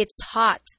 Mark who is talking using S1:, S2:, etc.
S1: it's hot.